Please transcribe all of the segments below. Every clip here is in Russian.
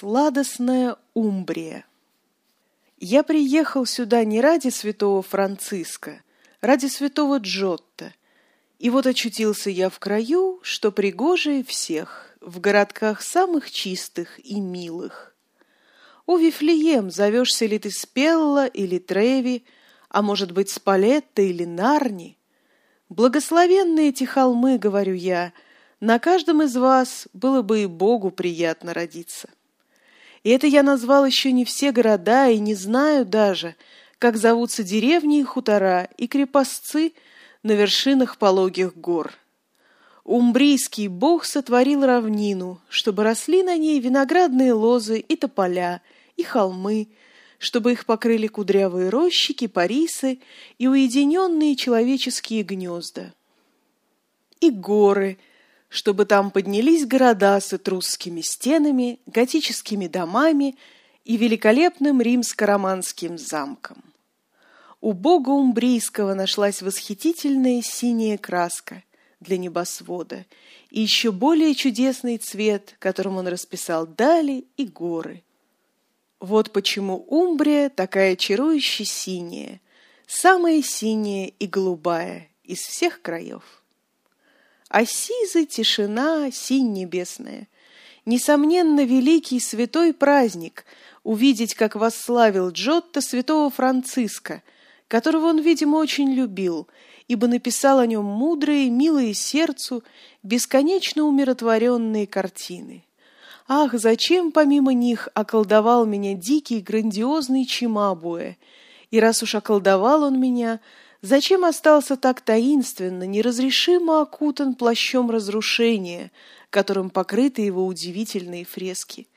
Сладостная Умбрия. Я приехал сюда не ради святого Франциска, ради святого Джотта. И вот очутился я в краю, что пригожее всех, в городках самых чистых и милых. О, Вифлеем, зовешься ли ты Спелла или Треви, а может быть Спалетта или Нарни? Благословенные эти холмы, говорю я, на каждом из вас было бы и Богу приятно родиться. И это я назвал еще не все города и не знаю даже, как зовутся деревни и хутора и крепостцы на вершинах пологих гор. Умбрийский бог сотворил равнину, чтобы росли на ней виноградные лозы и тополя, и холмы, чтобы их покрыли кудрявые рощи, кипарисы и уединенные человеческие гнезда. И горы — чтобы там поднялись города с этрусскими стенами, готическими домами и великолепным римско-романским замком. У бога Умбрийского нашлась восхитительная синяя краска для небосвода и еще более чудесный цвет, которым он расписал дали и горы. Вот почему Умбрия такая чарующе синяя, самая синяя и голубая из всех краев а сизы тишина, синь небесная. Несомненно, великий святой праздник увидеть, как восславил Джотто святого Франциска, которого он, видимо, очень любил, ибо написал о нем мудрые, милые сердцу, бесконечно умиротворенные картины. Ах, зачем помимо них околдовал меня дикий, грандиозный Чимабуэ? И раз уж околдовал он меня, Зачем остался так таинственно, неразрешимо окутан плащом разрушения, которым покрыты его удивительные фрески?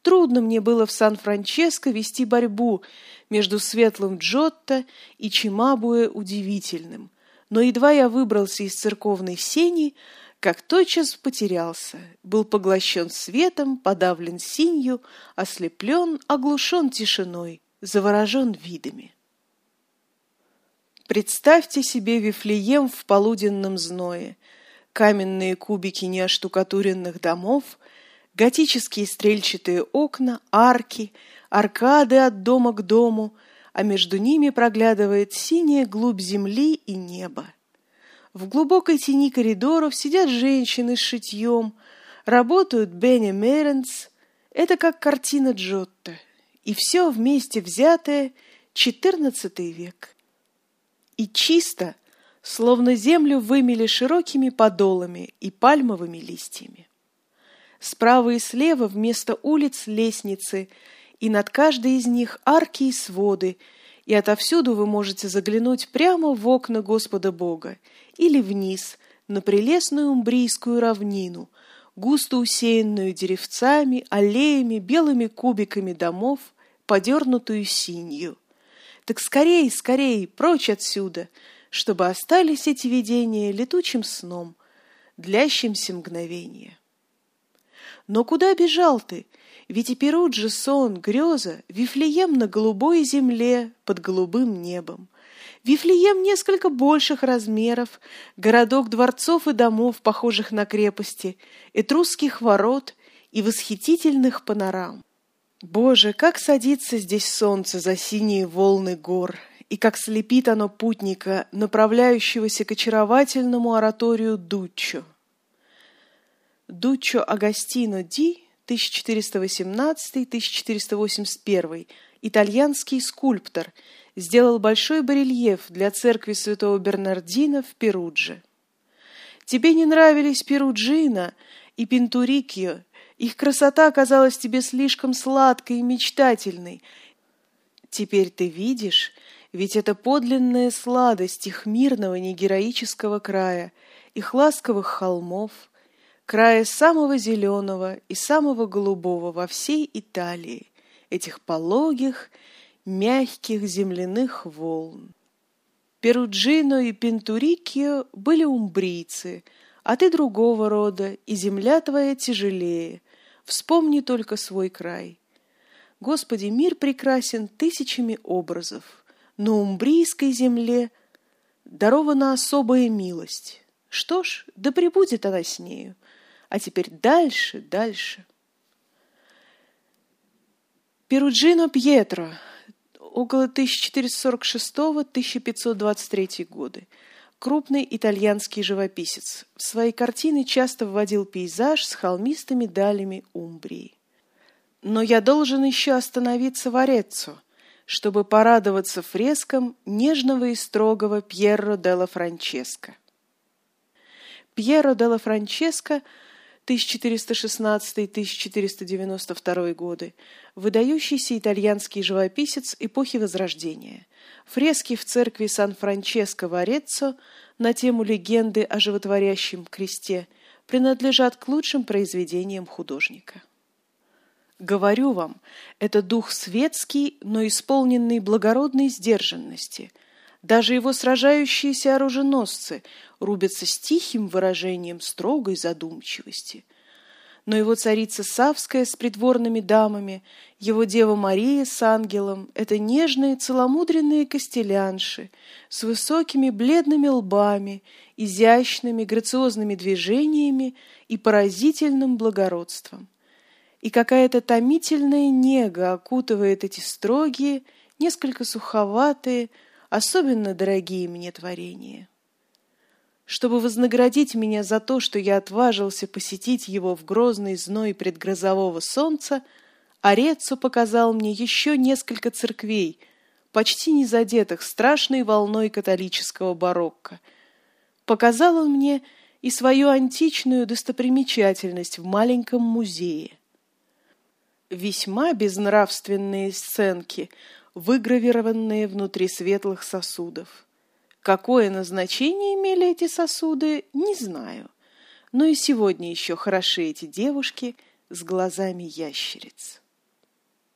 Трудно мне было в Сан-Франческо вести борьбу между светлым Джотто и Чимабуэ удивительным, но едва я выбрался из церковной сени, как тотчас потерялся, был поглощен светом, подавлен синью, ослеплен, оглушен тишиной, заворожен видами. Представьте себе Вифлеем в полуденном зное, каменные кубики неоштукатуренных домов, готические стрельчатые окна, арки, аркады от дома к дому, а между ними проглядывает синяя глубь земли и неба. В глубокой тени коридоров сидят женщины с шитьем, работают Бенни Меренс. Это как картина Джотто. И все вместе взятое — XIV век и чисто, словно землю вымели широкими подолами и пальмовыми листьями. Справа и слева вместо улиц лестницы, и над каждой из них арки и своды, и отовсюду вы можете заглянуть прямо в окна Господа Бога или вниз на прелестную умбрийскую равнину, густо усеянную деревцами, аллеями, белыми кубиками домов, подернутую синью. Так скорей, скорей, прочь отсюда, чтобы остались эти видения летучим сном, длящимся мгновение. Но куда бежал ты? Ведь и Перуджа сон, греза, Вифлеем на голубой земле под голубым небом. Вифлеем несколько больших размеров, городок дворцов и домов, похожих на крепости, этрусских ворот и восхитительных панорам. Боже, как садится здесь солнце за синие волны гор, и как слепит оно путника, направляющегося к очаровательному ораторию Дуччо. Дуччо Агастино Ди, 1418-1481, итальянский скульптор, сделал большой барельеф для церкви святого Бернардина в Перудже. Тебе не нравились Перуджино и Пинтурикио, их красота оказалась тебе слишком сладкой и мечтательной. Теперь ты видишь, ведь это подлинная сладость их мирного негероического края, их ласковых холмов, края самого зеленого и самого голубого во всей Италии, этих пологих, мягких земляных волн. Перуджино и Пентурикио были умбрийцы, а ты другого рода, и земля твоя тяжелее, Вспомни только свой край. Господи, мир прекрасен тысячами образов, но умбрийской земле дарована особая милость. Что ж, да пребудет она с нею. А теперь дальше, дальше. Перуджино Пьетро, около 1446-1523 годы. Крупный итальянский живописец. В свои картины часто вводил пейзаж с холмистыми далями Умбрии. Но я должен еще остановиться в Ореццо, чтобы порадоваться фрескам нежного и строгого Пьерро делла Франческо. Пьеро делла Франческо 1416-1492 годы, выдающийся итальянский живописец эпохи Возрождения. Фрески в церкви Сан-Франческо в Ореццо на тему легенды о животворящем кресте принадлежат к лучшим произведениям художника. Говорю вам, это дух светский, но исполненный благородной сдержанности. Даже его сражающиеся оруженосцы рубятся с тихим выражением строгой задумчивости. Но его царица Савская с придворными дамами, его дева Мария с ангелом — это нежные целомудренные костелянши с высокими бледными лбами, изящными грациозными движениями и поразительным благородством и какая-то томительная нега окутывает эти строгие, несколько суховатые, особенно дорогие мне творения. Чтобы вознаградить меня за то, что я отважился посетить его в грозный зной предгрозового солнца, Ореццо показал мне еще несколько церквей, почти не задетых страшной волной католического барокко. Показал он мне и свою античную достопримечательность в маленьком музее весьма безнравственные сценки, выгравированные внутри светлых сосудов. Какое назначение имели эти сосуды, не знаю. Но и сегодня еще хороши эти девушки с глазами ящериц.